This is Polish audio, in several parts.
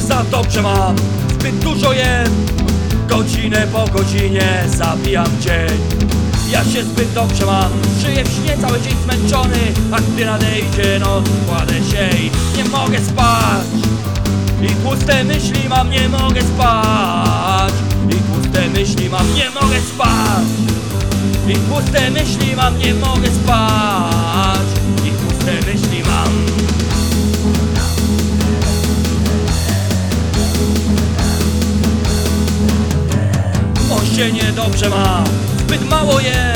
za dobrze mam Zbyt dużo jem. Godzinę po godzinie zabijam dzień. Ja się zbyt dobrze mam Żyję w śnie cały dzień zmęczony. A gdy nadejdzie noc kładę się i nie mogę spać. I puste myśli mam, nie mogę spać. I puste myśli mam, nie mogę spać. I puste myśli mam, nie mogę spać się niedobrze ma, zbyt mało je.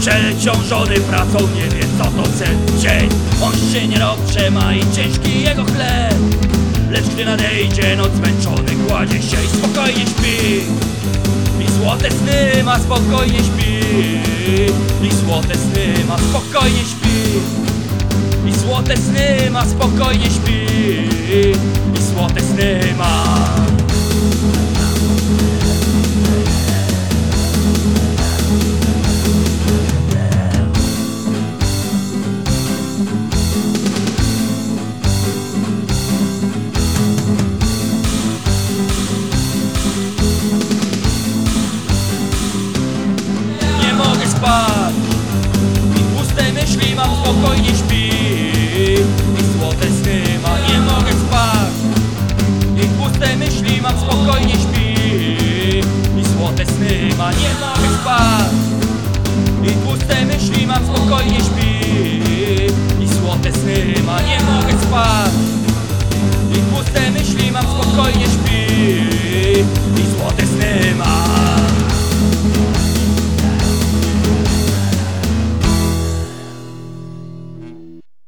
Przeciążony pracą nie wie co to sen dzień. On się niedobrze ma i ciężki jego chleb. Lecz gdy nadejdzie noc zmęczony kładzie się i spokojnie śpi. I złote sny ma spokojnie śpi. I złote sny ma spokojnie śpi. I złote sny ma spokojnie śpi. I złote sny spać. I puste myśli mam, spokojnie śpi. I złote sny ma, nie mogę spać. I puste myśli mam, spokojnie śpi. I złote sny ma, nie mogę spać. I puste myśli mam, spokojnie śpi